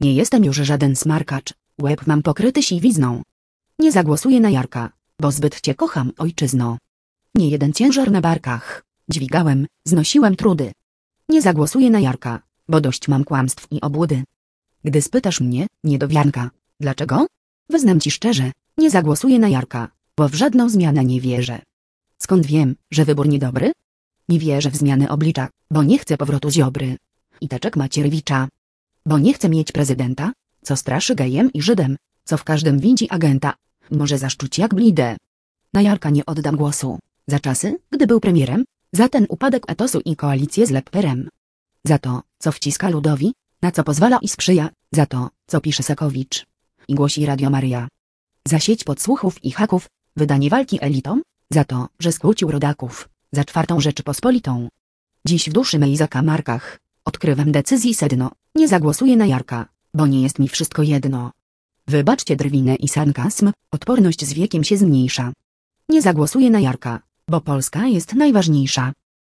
Nie jestem już żaden smarkacz, łeb mam pokryty siwizną. Nie zagłosuję na Jarka, bo zbyt cię kocham, ojczyzno. Nie jeden ciężar na barkach, dźwigałem, znosiłem trudy. Nie zagłosuję na Jarka, bo dość mam kłamstw i obłudy. Gdy spytasz mnie, niedowiarka, dlaczego? Wyznam ci szczerze, nie zagłosuję na Jarka, bo w żadną zmianę nie wierzę. Skąd wiem, że wybór niedobry? Nie wierzę w zmiany oblicza, bo nie chcę powrotu Ziobry. I teczek Macierewicza. Bo nie chcę mieć prezydenta, co straszy gejem i Żydem, co w każdym widzi agenta. Może zaszczuć jak blidę. Na Jarka nie oddam głosu. Za czasy, gdy był premierem, za ten upadek etosu i koalicję z Lepperem. Za to, co wciska ludowi, na co pozwala i sprzyja, za to, co pisze Sakowicz. I głosi Radio Maria. Za sieć podsłuchów i haków, wydanie walki elitom, za to, że skłócił rodaków, za czwartą Rzeczypospolitą. Dziś w duszy mej zakamarkach, odkrywam decyzji sedno, nie zagłosuję na Jarka, bo nie jest mi wszystko jedno. Wybaczcie drwinę i sarkazm, odporność z wiekiem się zmniejsza. Nie zagłosuję na Jarka, bo Polska jest najważniejsza.